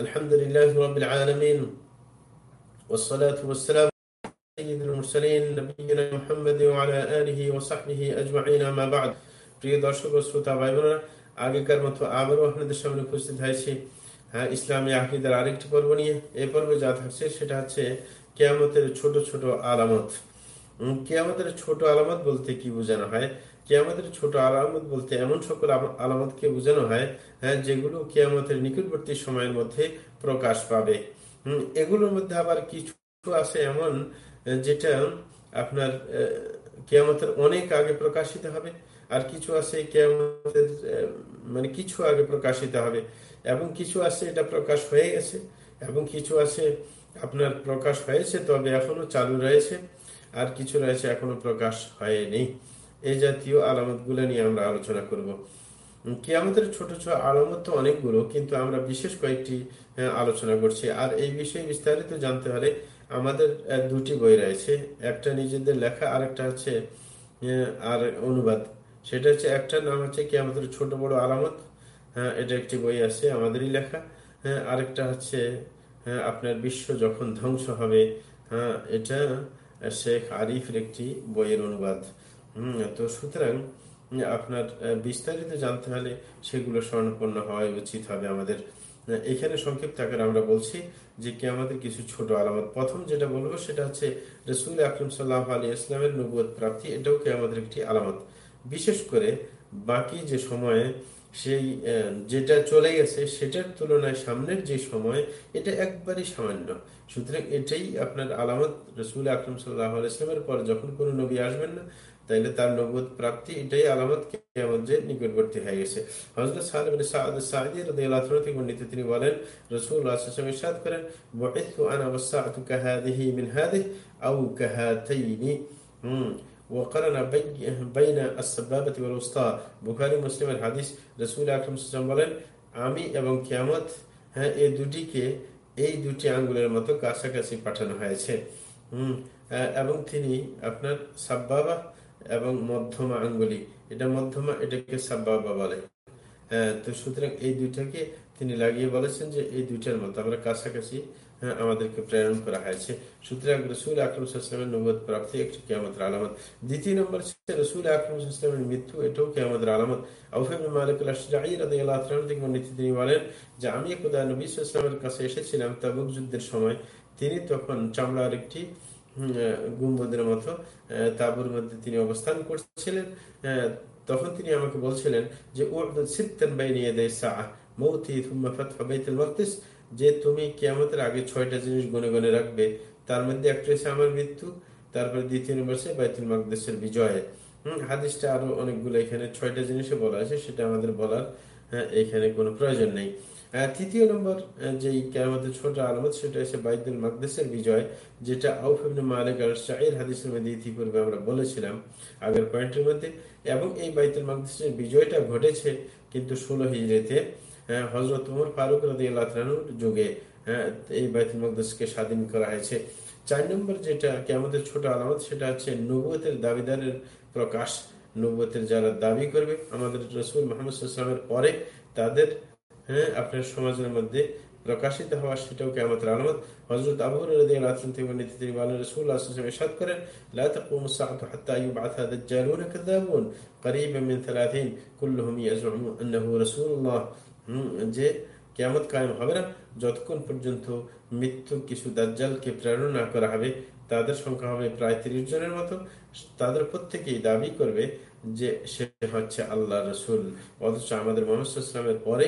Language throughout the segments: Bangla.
الحمد لله رب العالمين والصلاة والسلام سيد المرسلين نبينا محمد وعلى آله وصحبه أجمعين ما بعد প্রিয় দর্শক ও শ্রোতা ভাই বোনেরা আগেকার মতো আবারও আপনাদের সামনে উপস্থিত হয়েছি হ্যাঁ ইসলামী আকিদার আরেকটি পর্ব নিয়ে এই পর্বে যা থাকছে সেটা হচ্ছে কেয়ামতের ছোট ছোট আলামত কেয়ামতের ছোট আলামত বলতে কি বোঝানো হয় কেয়ামতের ছোট আলামত বলতে এমন সকল আলামতকে বোঝানো হয় হ্যাঁ যেগুলো কেয়ামতের নিকটবর্তী সময়ের মধ্যে প্রকাশ পাবে। এগুলোর মধ্যে আবার কিছু আছে এমন যেটা আপনার কেয়ামতের অনেক আগে প্রকাশিত হবে, আর কিছু আছে কেয়ামতের মানে কিছু আগে প্রকাশিত হবে, এবং কিছু আছে এটা প্রকাশ হয়ে গেছে, এবং কিছু আছে আপনার প্রকাশ হয়েছে, তবে এখনও চালু রয়েছে, আর কিছু রয়েছে এখনও প্রকাশ হয়নি। এই জাতীয় আলামতগুলো নিয়ে আমরা আলোচনা করব। আমাদের ছোট ছোট আলামত তো অনেকগুলো, কিন্তু আমরা বিশেষ কয়েকটি আলোচনা করছি। আর এই বিষয়ে বিস্তারিত জানতে হলে আমাদের দুটি বই রয়েছে। একটা নিজেদের লেখা আর একটা হচ্ছে আর অনুবাদ। সেটা হচ্ছে, একটার নাম হচ্ছে কি আমাদের ছোট বড় আলামত। হ্যাঁ এটা একটি বই আছে, আমাদেরই লেখা। হ্যাঁ আরেকটা হচ্ছে হ্যাঁ আপনার বিশ্ব যখন ধ্বংস হবে। হ্যাঁ এটা শেখ আরিফের একটি বইয়ের অনুবাদ। তো সুতরাং আপনার বিস্তারিত জানতে হলে সেগুলো স্বর্ণপন্ন হওয়া উচিত হবে আমাদের। এখানে সংক্ষিপ্ত আকারে আমরা বলছি যে কি আমাদের কিছু ছোট আলামত। প্রথম যেটা বলব সেটা হচ্ছে রসুল আকরম সাল্লাহ আলী ইসলামের নবুয় প্রাপ্তি, এটাও কি আমাদের একটি আলামত। বিশেষ করে বাকি যে সময়ে সেই যেটা চলে গেছে সেটার তুলনায় সামনের যে সময়, এটা একবারই সামান্য। সুতরাং এটাই আপনার আলামত। রসুল আকরম সাল্লাহ পর যখন কোনো নবী আসবেন না, তাইলে তার নবুদ প্রাপ্তি, এটাই আলামত যে নিকটবর্তী হয়ে গেছে। হজরত সাহেব তিনি বলেন, রসুল ইরশাদ করেন ওয়াকানা বাইনা আসবাবাতি ওয়াল উস্তা বুখারি মুসলিমের হাদিস রসুল আকরম সুসাম বলেন, আমি এবং কিয়ামত হ্যাঁ এই দুটিকে এই দুটি আঙ্গুলের মতো কাছাকাছি পাঠানো হয়েছে। হুম এবং তিনি আপনার সাব্বাবা এবং মধ্যমা আঙ্গুলি। এটা মধ্যমা, এটাকে সাব্বাবা বলে। হ্যাঁ তো সুতরাং এই দুইটাকে তিনি লাগিয়ে বলেছেন যে এই দুইটার মতো আমরা কাছাকাছি আমাদেরকে প্রেরণ করা হয়েছে। সুতরাং রসুল আকরমের নবদ প্রাপ্তি একটি কেমতের আলামত। দ্বিতীয় নম্বর রসুল আকরমের মৃত্যু, এটাও কেমতের আলামত। তিনি বলেন যে, আমি ইসলামের কাছে এসেছিলাম তাবুক যুদ্ধের সময়। তিনি তখন চামড়ার একটি গুম্বদের মতো তাবুর মধ্যে তিনি অবস্থান করছিলেন। তখন তিনি আমাকে বলছিলেন যে যে তুমি কেমতের আগে ছয়টা জিনিস গনে গনে রাখবে, তার মধ্যে একটা হচ্ছে আমার মৃত্যু, তারপরে দ্বিতীয় নম্বর সে বাইতুল মাকদেশের বিজয়। হম, হাদিসটা আরও অনেকগুলো এখানে ছয়টা জিনিসে বলা আছে, সেটা আমাদের বলার হ্যাঁ এখানে কোনো প্রয়োজন নেই। তৃতীয় নম্বর যেই কেরামতের ছোট আলমত, সেটা হচ্ছে বাইদুল মাকদেশের বিজয়, যেটা আউফিবনে মালিক আর শাহির হাদিসের মধ্যে ইতিপূর্বে আমরা বলেছিলাম আগের পয়েন্টের মধ্যে। এবং এই বাইতুল মাকদেশের বিজয়টা ঘটেছে কিন্তু ষোলো হিজড়িতে। হজরত উমর ফারুক রদি আল্লাহর যুগে এই বাইতুল মকদেশকে স্বাধীন করা হয়েছে চার নম্বর যেটা কে আমাদের ছোট আলামত সেটা হচ্ছে নবুয়তের দাবিদারের প্রকাশ নবুয়তের যারা দাবি করবে আমাদের রসুল মোহাম্মদ পরে তাদের হ্যাঁ আপনার সমাজের মধ্যে প্রকাশিত হওয়া সেটাও কেমন আলামত হজরত আবুর তিনি বলেন রসুল ইরশাদ করেন لا تقوم الساعة حتى يبعث دجالون كذابون قريبا من ثلاثين كلهم يزعم أنه رسول الله যে কেমত কায়েম হবে না, যতক্ষণ পর্যন্ত মৃত্যু কিছু দাজ্জালকে প্রেরণ না করা হবে, তাদের সংখ্যা হবে প্রায় তিরিশ জনের মতো। তাদের প্রত্যেকেই দাবি করবে যে সে হচ্ছে আল্লাহ রসুল। অথচ আমাদের মোহাম্মদের পরে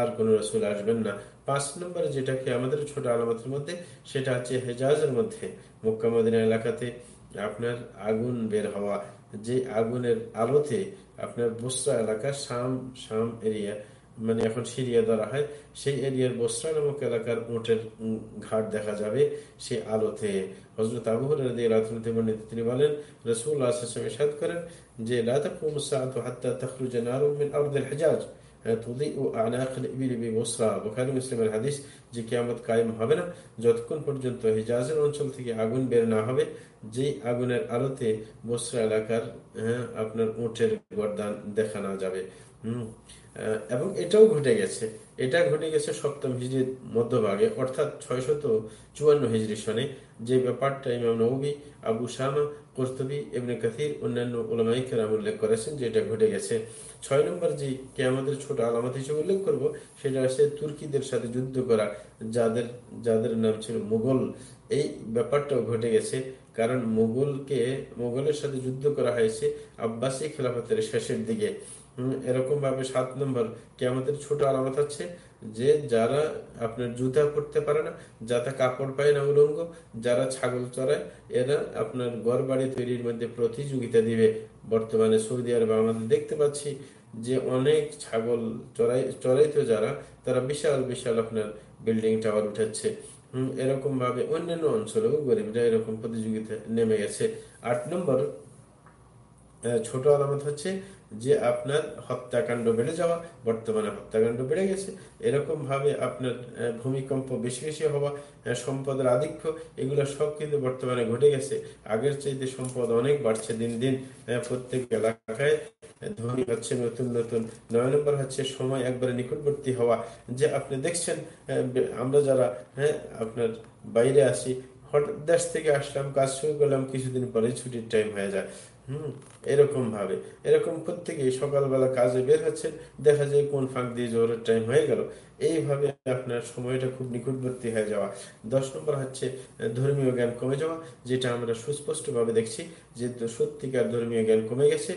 আর কোন রসুল আসবেন না। পাঁচ নম্বরে যেটাকে আমাদের ছোট আলামতের মধ্যে, সেটা হচ্ছে হেজাজের মধ্যে মক্কামদিনা এলাকাতে আপনার আগুন বের হওয়া। যে আগুনের আলোতে আপনার বসরা এলাকা শাম শাম এরিয়া মানে এখন সিরিয়া ধরা হয়, সেই এরিয়ার বস্ত্রা নামক এলাকার উঁটের ঘাট দেখা যাবে সেই আলোতে। হজরত আবুহর তিনি বলেন রসুল সাদ করেন যে হেজাজ। হাদিস যে কায়েম হবে না, যতক্ষণ পর্যন্ত হিজাজের অঞ্চল থেকে আগুন বের না হবে যে আগুনের আলোতে বসরা এলাকার হ্যাঁ আপনার উঁটের গরদান দেখা না যাবে। হম। এবং এটাও ঘটে গেছে। এটা ঘটে গেছে সপ্তম হিজড়ির মধ্যভাগে, অর্থাৎ ছয়শত চুয়ান্ন হিজড়ি সনে। যে ব্যাপারটা ইমাম নবী, আবু শামা কর্তবী এমনি কাথির অন্যান্য ওলামাইকেরাম উল্লেখ করেছেন যে এটা ঘটে গেছে। ছয় নম্বর যে কে আমাদের ছোট আলামত হিসেবে উল্লেখ করব, সেটা হচ্ছে তুর্কিদের সাথে যুদ্ধ করা, যাদের যাদের নাম ছিল মুঘল। এই ব্যাপারটাও ঘটে গেছে, কারণ মুঘলকে, মুঘলের সাথে যুদ্ধ করা হয়েছে আব্বাসী খেলাফতের শেষের দিকে। এরকম ভাবে সাত নম্বর কে আমাদের ছোট আলামত আছে যে যারা আপনার জুতা পড়তে পারে না, যাতে কাপড় পায় না উলঙ্গ, যারা ছাগল চড়ায়, এরা আপনার গড় বাড়ি তৈরির মধ্যে প্রতিযোগিতা দিবে। বর্তমানে সৌদি আরবে আমাদের দেখতে পাচ্ছি যে অনেক ছাগল চড়াই, চড়াইতো যারা, তারা বিশাল বিশাল আপনার বিল্ডিং টাওয়ার উঠাচ্ছে। হম, এরকম ভাবে অন্যান্য অঞ্চলেও গরিবরা এরকম প্রতিযোগিতা নেমে গেছে। আট নম্বর ছোট আলামত হচ্ছে যে আপনার হত্যাকাণ্ড বেড়ে যাওয়া, বর্তমানে হত্যাকাণ্ড বেড়ে গেছে। এরকম ভাবে আপনার ভূমিকম্প বেশি বেশি হওয়া সম্পদের আধিক্য, এগুলো সব কিন্তু বর্তমানে ঘটে গেছে। আগের চাইতে সম্পদ অনেক বাড়ছে দিন দিন প্রত্যেক এলাকায়। ধনী হচ্ছে নতুন নতুন, নয় নম্বর হচ্ছে সময় একবারে নিকটবর্তী হওয়া। যে আপনি দেখছেন আমরা যারা হ্যাঁ আপনার বাইরে আসি হঠাৎ দেশ থেকে আসলাম, কাজ শুরু করলাম, কিছুদিন পরে ছুটির টাইম হয়ে যায়। হম, এরকম ভাবে। এরকম প্রত্যেকে সকালবেলা কাজে বের হচ্ছে দেখা যায় কোন ফাঁক দিয়ে জোরের টাইম হয়ে গেল। এইভাবে আপনার সময়টা খুব নিকটবর্তী হয়ে যাওয়া। দশ নম্বর হচ্ছে ধর্মীয় জ্ঞান কমে যাওয়া, যেটা আমরা সুস্পষ্ট ভাবে দেখছি যে সত্যিকার ধর্মীয় জ্ঞান কমে গেছে,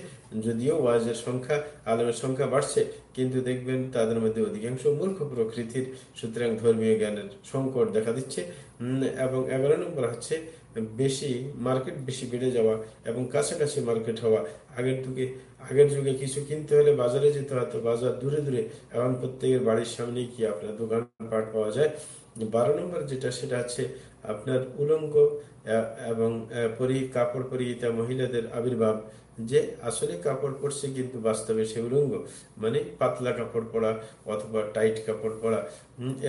যদিও ওয়াজের সংখ্যা, আলমের সংখ্যা বাড়ছে, কিন্তু দেখবেন তাদের মধ্যে অধিকাংশ মূর্খ প্রকৃতির, সুতরাং ধর্মীয় জ্ঞানের সংকট দেখা দিচ্ছে। এবং এগারো নম্বর হচ্ছে, বেশি, মার্কেট বেশি বেড়ে যাওয়া এবং কাছাকাছি মার্কেট হওয়া আগের যুগে আগের যুগে কিছু কিনতে হলে বাজারে যেতে হতো। বাজার দূরে দূরে, এখন প্রত্যেকের বাড়ির সামনেই কি আপনার দোকান পাট পাওয়া যায়? বারো নম্বর যেটা, সেটা আছে আপনার উলঙ্গ এবং পরি, কাপড় পরিহিতা মহিলাদের আবির্ভাব। যে আসলে কাপড় পরছে কিন্তু বাস্তবে সে উলঙ্গ। মানে পাতলা কাপড় পরা অথবা টাইট কাপড় পরা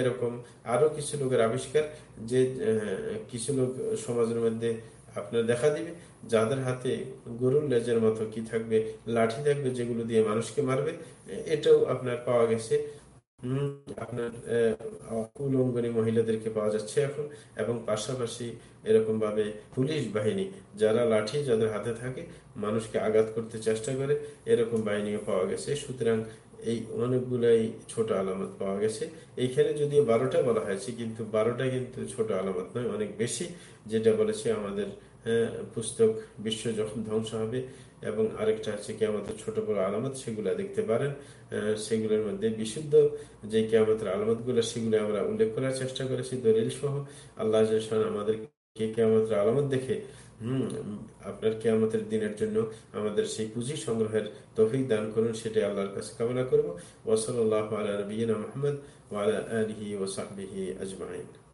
এরকম। আরও কিছু লোকের আবিষ্কার যে কিছু লোক সমাজের মধ্যে আপনার দেখা দিবে। যাদের হাতে গরুর লেজের মতো কি থাকবে, লাঠি থাকবে যেগুলো দিয়ে মানুষকে মারবে এটাও আপনার পাওয়া গেছে। আপনার কুলঙ্গনী মহিলাদেরকে পাওয়া যাচ্ছে এখন এবং পাশাপাশি এরকম ভাবে পুলিশ বাহিনী, যারা লাঠি যাদের হাতে থাকে, মানুষকে আঘাত করতে চেষ্টা করে, এরকম বাহিনীও পাওয়া গেছে। সুতরাং এই অনেকগুলাই ছোট আলামত পাওয়া গেছে। এইখানে যদিও বারোটা বলা হয়েছে, কিন্তু বারোটা কিন্তু ছোট আলামত নয়, অনেক বেশি, যেটা বলেছে আমাদের পুস্তক বিশ্ব যখন ধ্বংস হবে এবং আরেকটা হচ্ছে কেয়ামতের ছোট বড় আলামত, সেগুলা দেখতে পারেন। সেগুলোর মধ্যে বিশুদ্ধ যে কেয়ামতের আলামতগুলো সেগুলো আমরা উল্লেখ করার চেষ্টা করেছি। দলিল সহ আল্লাহ আমাদেরকে কেয়ামতের আলামত দেখে হম, আপনার আমাদের দিনের জন্য আমাদের সেই পুঁজি সংগ্রহের তফিক দান করুন, সেটাই আল্লাহর কাছে কামনা করব। ওসল আল্লাহ আলা মোহাম্মদ ওয়ালা আলহি ওসাহি আজমাইন।